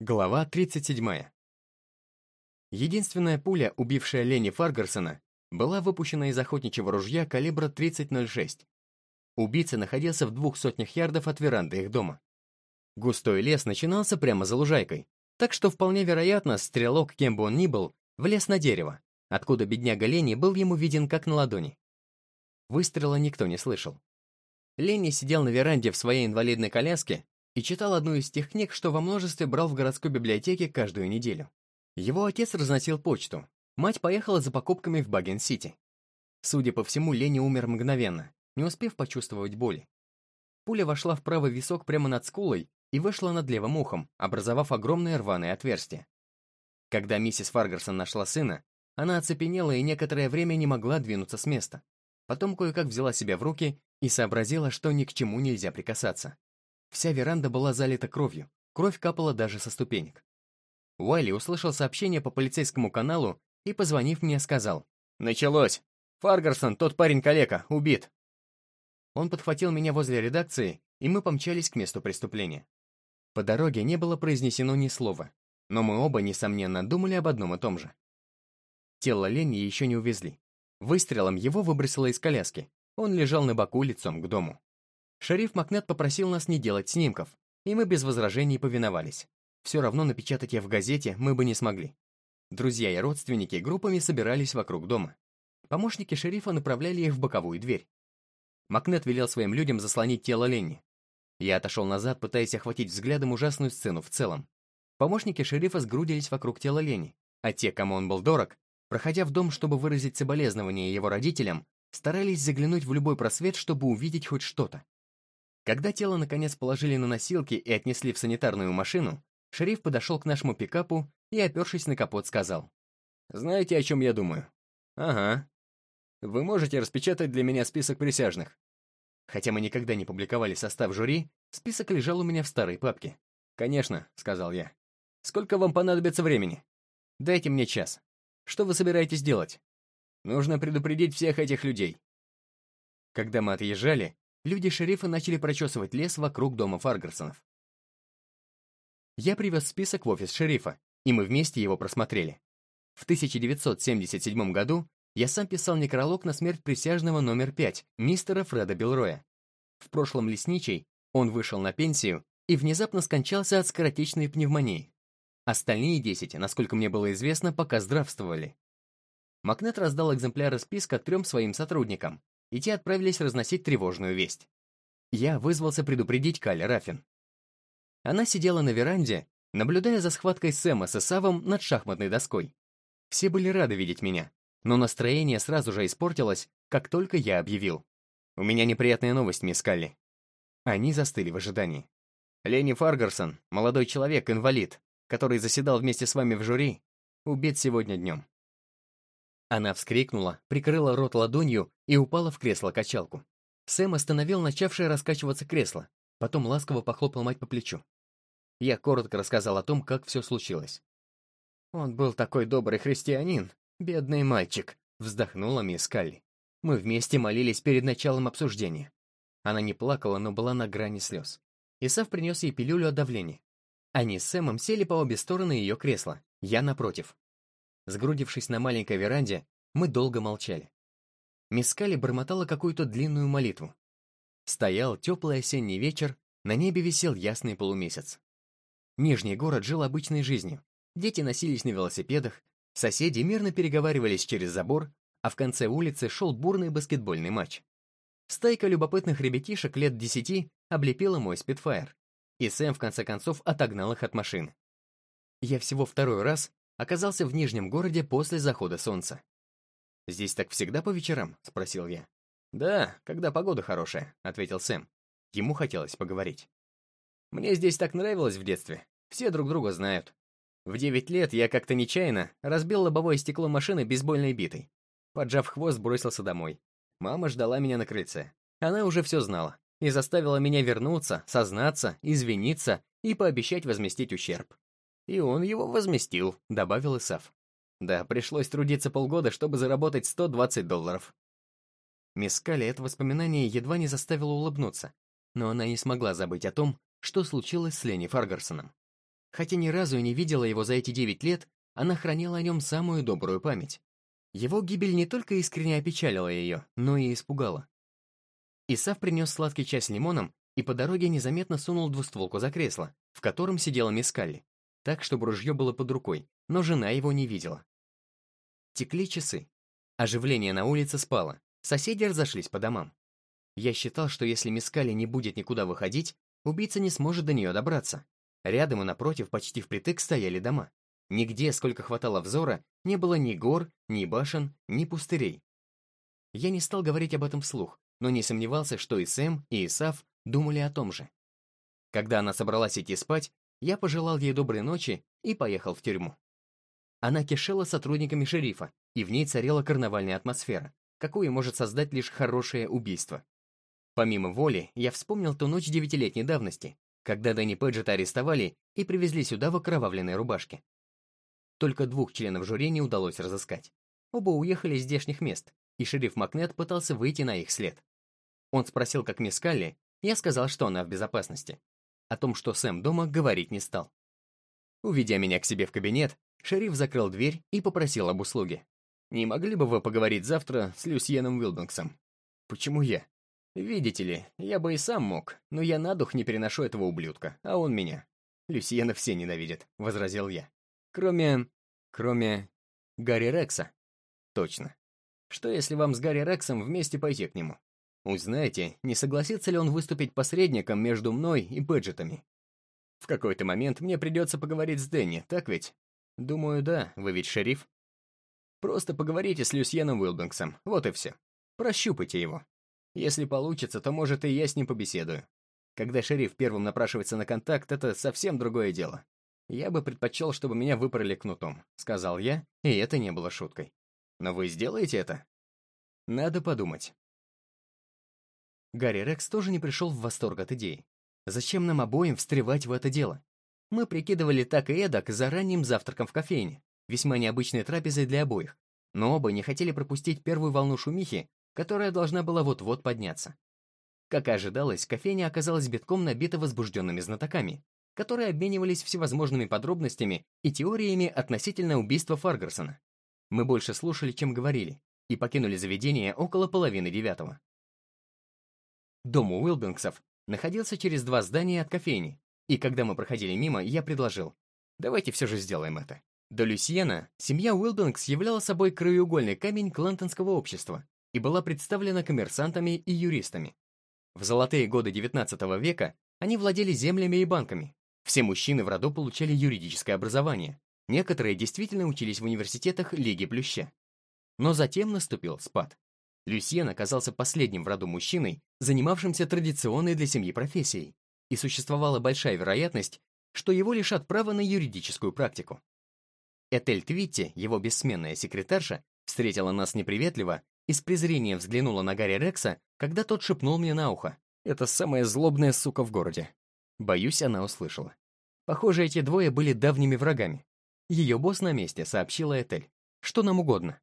Глава 37. Единственная пуля, убившая Лени Фаргарсона, была выпущена из охотничьего ружья калибра 30.06. Убийца находился в двух сотнях ярдов от веранды их дома. Густой лес начинался прямо за лужайкой, так что вполне вероятно, стрелок, кем бы он ни был, влез на дерево, откуда бедняга Лени был ему виден как на ладони. Выстрела никто не слышал. Ленни сидел на веранде в своей инвалидной коляске и читал одну из тех книг, что во множестве брал в городской библиотеке каждую неделю. Его отец разносил почту, мать поехала за покупками в Багген-Сити. Судя по всему, Ленни умер мгновенно, не успев почувствовать боли. Пуля вошла в правый висок прямо над скулой и вышла над левым ухом, образовав огромное рваное отверстие. Когда миссис Фаргарсон нашла сына, она оцепенела и некоторое время не могла двинуться с места. Потом кое-как взяла себя в руки и сообразила, что ни к чему нельзя прикасаться. Вся веранда была залита кровью, кровь капала даже со ступенек. Уайли услышал сообщение по полицейскому каналу и, позвонив мне, сказал «Началось! Фаргарсон, тот парень-калека, убит!» Он подхватил меня возле редакции, и мы помчались к месту преступления. По дороге не было произнесено ни слова, но мы оба, несомненно, думали об одном и том же. Тело Ленни еще не увезли. Выстрелом его выбросило из коляски. Он лежал на боку лицом к дому. Шериф Макнет попросил нас не делать снимков, и мы без возражений повиновались. Все равно напечатать их в газете мы бы не смогли. Друзья и родственники группами собирались вокруг дома. Помощники шерифа направляли их в боковую дверь. Макнет велел своим людям заслонить тело Ленни. Я отошел назад, пытаясь охватить взглядом ужасную сцену в целом. Помощники шерифа сгрудились вокруг тела Ленни, а те, кому он был дорог, проходя в дом, чтобы выразить соболезнования его родителям, старались заглянуть в любой просвет, чтобы увидеть хоть что-то. Когда тело наконец положили на носилки и отнесли в санитарную машину, шериф подошел к нашему пикапу и, опершись на капот, сказал. «Знаете, о чем я думаю?» «Ага. Вы можете распечатать для меня список присяжных?» Хотя мы никогда не публиковали состав жюри, список лежал у меня в старой папке. «Конечно», — сказал я. «Сколько вам понадобится времени?» «Дайте мне час. Что вы собираетесь делать?» «Нужно предупредить всех этих людей». Когда мы отъезжали, люди шерифа начали прочесывать лес вокруг дома Фаргарсонов. Я привез список в офис шерифа, и мы вместе его просмотрели. В 1977 году я сам писал некролог на смерть присяжного номер 5, мистера Фреда Белроя. В прошлом лесничий он вышел на пенсию и внезапно скончался от скоротечной пневмонии. Остальные 10, насколько мне было известно, пока здравствовали. Макнет раздал экземпляры списка трем своим сотрудникам, и те отправились разносить тревожную весть. Я вызвался предупредить Кали Рафин. Она сидела на веранде, наблюдая за схваткой Сэма с Исавом над шахматной доской. Все были рады видеть меня, но настроение сразу же испортилось, как только я объявил. «У меня неприятная новость, мисс Калли». Они застыли в ожидании. Ленни Фаргарсон, молодой человек, инвалид, который заседал вместе с вами в жюри, убит сегодня днем. Она вскрикнула, прикрыла рот ладонью и упала в кресло-качалку. Сэм остановил начавшее раскачиваться кресло, потом ласково похлопал мать по плечу. Я коротко рассказал о том, как все случилось. «Он был такой добрый христианин, бедный мальчик», — вздохнула мисс Калли. Мы вместе молились перед началом обсуждения. Она не плакала, но была на грани слез. Исав принес ей пилюлю от давления. Они с Сэмом сели по обе стороны ее кресла, я напротив. Сгрудившись на маленькой веранде, мы долго молчали. Мисс Калли бормотала какую-то длинную молитву. Стоял теплый осенний вечер, на небе висел ясный полумесяц. Нижний город жил обычной жизнью. Дети носились на велосипедах, соседи мирно переговаривались через забор, а в конце улицы шел бурный баскетбольный матч. Стайка любопытных ребятишек лет десяти облепила мой спидфайр, и Сэм в конце концов отогнал их от машины. Я всего второй раз оказался в Нижнем городе после захода солнца. «Здесь так всегда по вечерам?» — спросил я. «Да, когда погода хорошая», — ответил Сэм. Ему хотелось поговорить. «Мне здесь так нравилось в детстве. Все друг друга знают. В девять лет я как-то нечаянно разбил лобовое стекло машины бейсбольной битой. Поджав хвост, бросился домой. Мама ждала меня на крыльце. Она уже все знала и заставила меня вернуться, сознаться, извиниться и пообещать возместить ущерб. «И он его возместил», — добавил Исаф. «Да, пришлось трудиться полгода, чтобы заработать 120 долларов». Мисс Калли это воспоминание едва не заставило улыбнуться, но она не смогла забыть о том, что случилось с Ленни Фаргарсоном. Хотя ни разу и не видела его за эти девять лет, она хранила о нем самую добрую память. Его гибель не только искренне опечалила ее, но и испугала. Исав принес сладкий чай с лимоном и по дороге незаметно сунул двустволку за кресло, в котором сидела мисс Калли, так, чтобы ружье было под рукой, но жена его не видела. Текли часы. Оживление на улице спало, соседи разошлись по домам. Я считал, что если мисс Калли не будет никуда выходить, убийца не сможет до нее добраться. Рядом и напротив, почти впритык, стояли дома. Нигде, сколько хватало взора, не было ни гор, ни башен, ни пустырей. Я не стал говорить об этом вслух, но не сомневался, что и Сэм, и Исав думали о том же. Когда она собралась идти спать, я пожелал ей доброй ночи и поехал в тюрьму. Она кишела сотрудниками шерифа, и в ней царила карнавальная атмосфера, какую может создать лишь хорошее убийство. Помимо воли, я вспомнил ту ночь девятилетней давности, когда Дэнни Пэджета арестовали и привезли сюда в окровавленной рубашке. Только двух членов жюри не удалось разыскать. Оба уехали из здешних мест, и шериф Макнет пытался выйти на их след. Он спросил, как мисс Калли, я сказал, что она в безопасности. О том, что Сэм дома, говорить не стал. Уведя меня к себе в кабинет, шериф закрыл дверь и попросил об услуге. «Не могли бы вы поговорить завтра с Люсьеном Уилбингсом?» «Почему я?» «Видите ли, я бы и сам мог, но я на дух не переношу этого ублюдка, а он меня. Люсьена все ненавидят», — возразил я. Кроме... кроме... Гарри Рекса. Точно. Что если вам с Гарри Рексом вместе пойти к нему? Узнаете, не согласится ли он выступить посредником между мной и Бэджетами. В какой-то момент мне придется поговорить с Дэнни, так ведь? Думаю, да, вы ведь шериф. Просто поговорите с Люсьеном Уилбингсом, вот и все. Прощупайте его. Если получится, то, может, и я с ним побеседую. Когда шериф первым напрашивается на контакт, это совсем другое дело. «Я бы предпочел, чтобы меня выпороли кнутом», — сказал я, и это не было шуткой. «Но вы сделаете это?» «Надо подумать». Гарри Рекс тоже не пришел в восторг от идеи. Зачем нам обоим встревать в это дело? Мы прикидывали так и эдак за ранним завтраком в кофейне, весьма необычной трапезой для обоих, но оба не хотели пропустить первую волну шумихи, которая должна была вот-вот подняться. Как и ожидалось, кофейня оказалась битком набита возбужденными знатоками, которые обменивались всевозможными подробностями и теориями относительно убийства Фаргарсона. Мы больше слушали, чем говорили, и покинули заведение около половины девятого. Дом Уилбингсов находился через два здания от кофейни, и когда мы проходили мимо, я предложил, давайте все же сделаем это. До Люсьена семья Уилбингс являла собой краеугольный камень клантонского общества и была представлена коммерсантами и юристами. В золотые годы XIX века они владели землями и банками, все мужчины в роду получали юридическое образование. Некоторые действительно учились в университетах Лиги Плюща. Но затем наступил спад. Люсьен оказался последним в роду мужчиной, занимавшимся традиционной для семьи профессией, и существовала большая вероятность, что его лишат права на юридическую практику. Этель Твитти, его бессменная секретарша, встретила нас неприветливо и с презрением взглянула на Гарри Рекса, когда тот шепнул мне на ухо. «Это самая злобная сука в городе. Боюсь, она услышала. Похоже, эти двое были давними врагами. Ее босс на месте, сообщила Этель. Что нам угодно.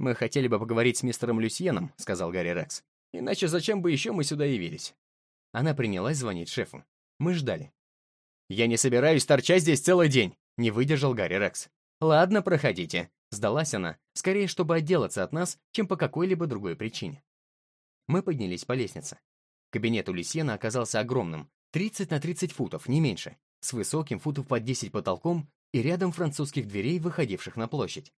«Мы хотели бы поговорить с мистером Люсьеном», — сказал Гарри Рекс. «Иначе зачем бы еще мы сюда явились?» Она принялась звонить шефу. Мы ждали. «Я не собираюсь торчать здесь целый день», — не выдержал Гарри Рекс. «Ладно, проходите», — сдалась она, скорее, чтобы отделаться от нас, чем по какой-либо другой причине. Мы поднялись по лестнице. Кабинет у Люсьена оказался огромным, 30 на 30 футов, не меньше, с высоким футов под 10 потолком и рядом французских дверей, выходивших на площадь.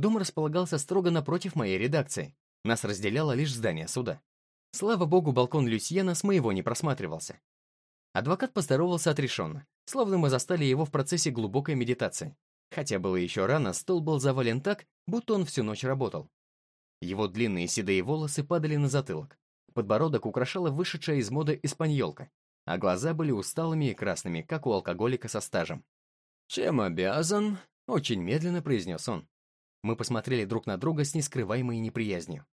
Дом располагался строго напротив моей редакции. Нас разделяло лишь здание суда. Слава богу, балкон Люсьена с моего не просматривался. Адвокат поздоровался отрешенно, словно мы застали его в процессе глубокой медитации. Хотя было еще рано, стол был завален так, будто он всю ночь работал. Его длинные седые волосы падали на затылок. Подбородок украшала вышедшая из моды испаньолка а глаза были усталыми и красными, как у алкоголика со стажем. «Чем обязан?» — очень медленно произнес он. Мы посмотрели друг на друга с нескрываемой неприязнью.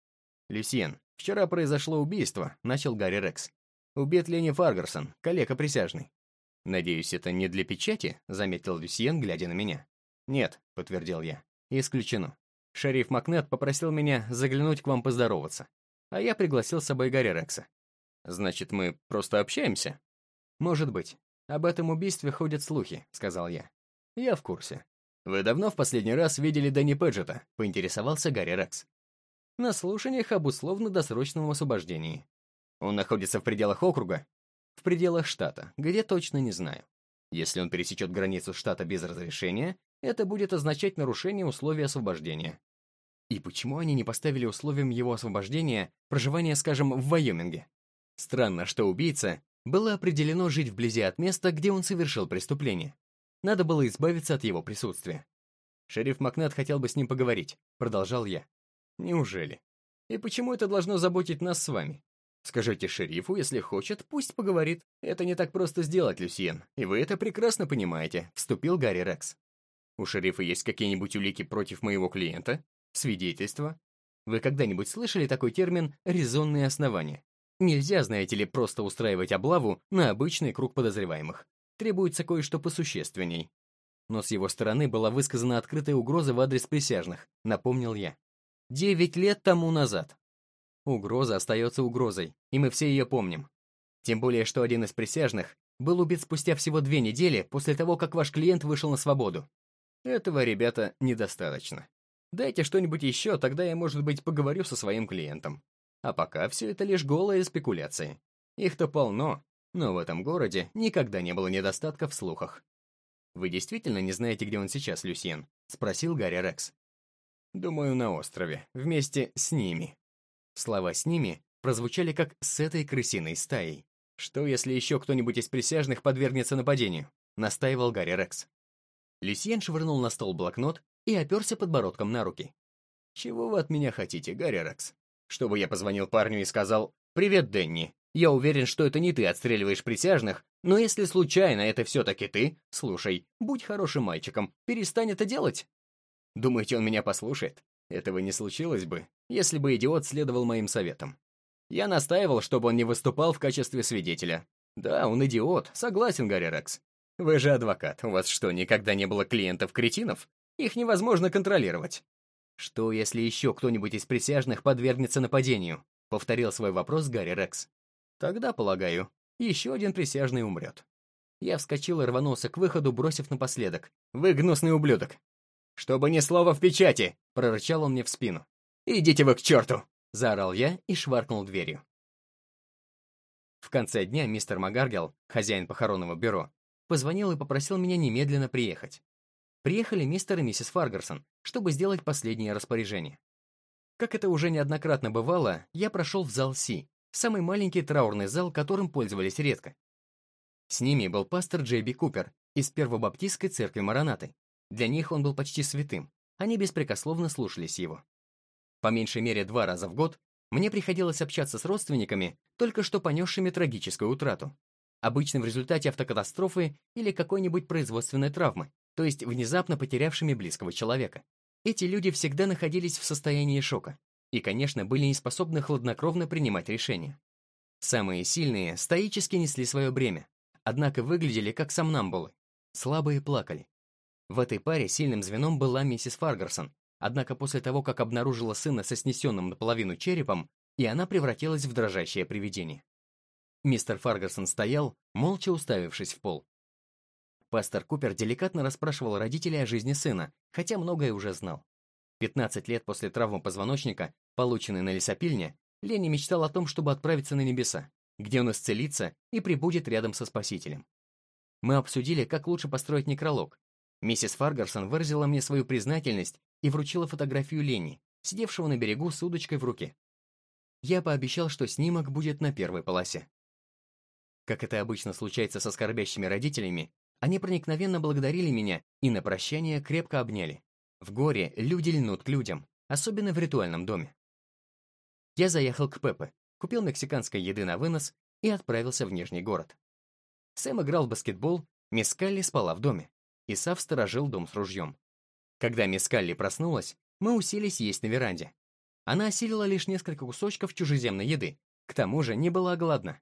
«Люсьен, вчера произошло убийство», — начал Гарри Рекс. «Убит Ленни Фаргарсон, коллега присяжный». «Надеюсь, это не для печати?» — заметил Люсьен, глядя на меня. «Нет», — подтвердил я. «Исключено. Шериф Макнет попросил меня заглянуть к вам поздороваться, а я пригласил с собой Гарри Рекса. Значит, мы просто общаемся?» «Может быть. «Об этом убийстве ходят слухи», — сказал я. «Я в курсе». «Вы давно в последний раз видели Дэнни Пэджета?» — поинтересовался Гарри Рекс. «На слушаниях об условно-досрочном освобождении. Он находится в пределах округа?» «В пределах штата, где точно не знаю. Если он пересечет границу штата без разрешения, это будет означать нарушение условий освобождения. И почему они не поставили условием его освобождения проживание, скажем, в Вайоминге? Странно, что убийца было определено жить вблизи от места, где он совершил преступление. Надо было избавиться от его присутствия. «Шериф Макнет хотел бы с ним поговорить», — продолжал я. «Неужели? И почему это должно заботить нас с вами? Скажите шерифу, если хочет, пусть поговорит. Это не так просто сделать, Люсьен, и вы это прекрасно понимаете», — вступил Гарри Рекс. «У шерифа есть какие-нибудь улики против моего клиента? Свидетельства? Вы когда-нибудь слышали такой термин «резонные основания»? Нельзя, знаете ли, просто устраивать облаву на обычный круг подозреваемых. Требуется кое-что посущественней. Но с его стороны была высказана открытая угроза в адрес присяжных, напомнил я. Девять лет тому назад. Угроза остается угрозой, и мы все ее помним. Тем более, что один из присяжных был убит спустя всего две недели после того, как ваш клиент вышел на свободу. Этого, ребята, недостаточно. Дайте что-нибудь еще, тогда я, может быть, поговорю со своим клиентом. А пока все это лишь голые спекуляции. Их-то полно, но в этом городе никогда не было недостатка в слухах. «Вы действительно не знаете, где он сейчас, Люсьен?» — спросил Гарри Рекс. «Думаю, на острове, вместе с ними». Слова «с ними» прозвучали как «с этой крысиной стаей». «Что, если еще кто-нибудь из присяжных подвергнется нападению?» — настаивал Гарри Рекс. Люсьен швырнул на стол блокнот и оперся подбородком на руки. «Чего вы от меня хотите, Гарри Рекс? Чтобы я позвонил парню и сказал «Привет, Дэнни, я уверен, что это не ты отстреливаешь присяжных, но если случайно это все-таки ты, слушай, будь хорошим мальчиком, перестань это делать». Думаете, он меня послушает? Этого не случилось бы, если бы идиот следовал моим советам. Я настаивал, чтобы он не выступал в качестве свидетеля. Да, он идиот, согласен, Гарри Рекс. Вы же адвокат, у вас что, никогда не было клиентов-кретинов? Их невозможно контролировать. Что, если еще кто-нибудь из присяжных подвергнется нападению? Повторил свой вопрос Гарри Рекс. Тогда, полагаю, еще один присяжный умрет. Я вскочил и рванулся к выходу, бросив напоследок. «Вы гнусный ублюдок!» «Чтобы ни слова в печати!» — прорычал он мне в спину. «Идите вы к черту!» — заорал я и шваркнул дверью. В конце дня мистер Магаргел, хозяин похоронного бюро, позвонил и попросил меня немедленно приехать. Приехали мистер и миссис Фаргарсон, чтобы сделать последнее распоряжение. Как это уже неоднократно бывало, я прошел в зал Си, самый маленький траурный зал, которым пользовались редко. С ними был пастор Джей Би Купер из Первобаптистской церкви Маранаты. Для них он был почти святым, они беспрекословно слушались его. По меньшей мере два раза в год мне приходилось общаться с родственниками, только что понесшими трагическую утрату. Обычно в результате автокатастрофы или какой-нибудь производственной травмы, то есть внезапно потерявшими близкого человека. Эти люди всегда находились в состоянии шока и, конечно, были не способны хладнокровно принимать решения. Самые сильные стоически несли свое бремя, однако выглядели как сомнамбулы. Слабые плакали. В этой паре сильным звеном была миссис Фаргарсон, однако после того, как обнаружила сына со снесенным наполовину черепом, и она превратилась в дрожащее привидение. Мистер Фаргарсон стоял, молча уставившись в пол. Пастор Купер деликатно расспрашивал родителей о жизни сына, хотя многое уже знал. 15 лет после травмы позвоночника, полученной на лесопильне, Ленни мечтал о том, чтобы отправиться на небеса, где он исцелится и прибудет рядом со Спасителем. Мы обсудили, как лучше построить некролог. Миссис Фаргарсон выразила мне свою признательность и вручила фотографию Ленни, сидевшего на берегу с удочкой в руке. Я пообещал, что снимок будет на первой полосе. Как это обычно случается со скорбящими родителями, они проникновенно благодарили меня и на прощание крепко обняли. В горе люди льнут к людям, особенно в ритуальном доме. Я заехал к Пепе, купил мексиканской еды на вынос и отправился в Нижний город. Сэм играл в баскетбол, мисс Калли спала в доме. Исав сторожил дом с ружьем. Когда мисс Калли проснулась, мы уселись есть на веранде. Она осилила лишь несколько кусочков чужеземной еды, к тому же не была голодна.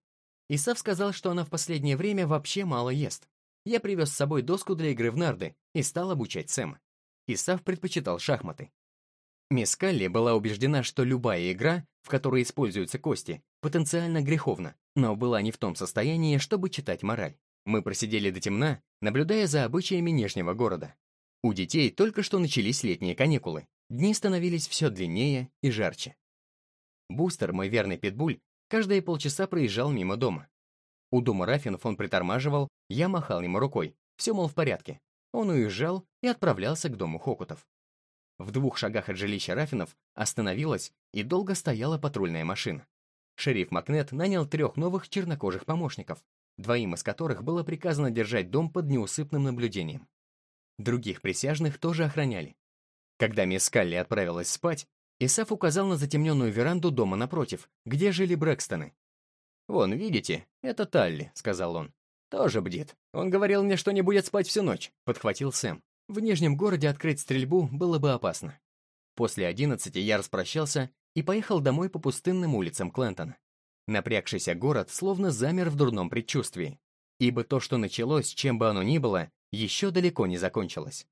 Исав сказал, что она в последнее время вообще мало ест. Я привез с собой доску для игры в нарды и стал обучать Сэма. Исав предпочитал шахматы. Мисс Калли была убеждена, что любая игра, в которой используются кости, потенциально греховна, но была не в том состоянии, чтобы читать мораль. Мы просидели до темна, наблюдая за обычаями нижнего города. У детей только что начались летние каникулы. Дни становились все длиннее и жарче. Бустер, мой верный питбуль, каждые полчаса проезжал мимо дома. У дома Рафинов он притормаживал, я махал ему рукой. Все, мол, в порядке. Он уезжал и отправлялся к дому Хокутов. В двух шагах от жилища Рафинов остановилась и долго стояла патрульная машина. Шериф Макнет нанял трех новых чернокожих помощников, двоим из которых было приказано держать дом под неусыпным наблюдением. Других присяжных тоже охраняли. Когда мисс Калли отправилась спать, Исаф указал на затемненную веранду дома напротив, где жили Брэкстоны. «Вон, видите, это Талли», — сказал он. «Тоже бдит. Он говорил мне, что не будет спать всю ночь», — подхватил Сэм. В Нижнем городе открыть стрельбу было бы опасно. После одиннадцати я распрощался и поехал домой по пустынным улицам Клентона. Напрягшийся город словно замер в дурном предчувствии, ибо то, что началось, чем бы оно ни было, еще далеко не закончилось.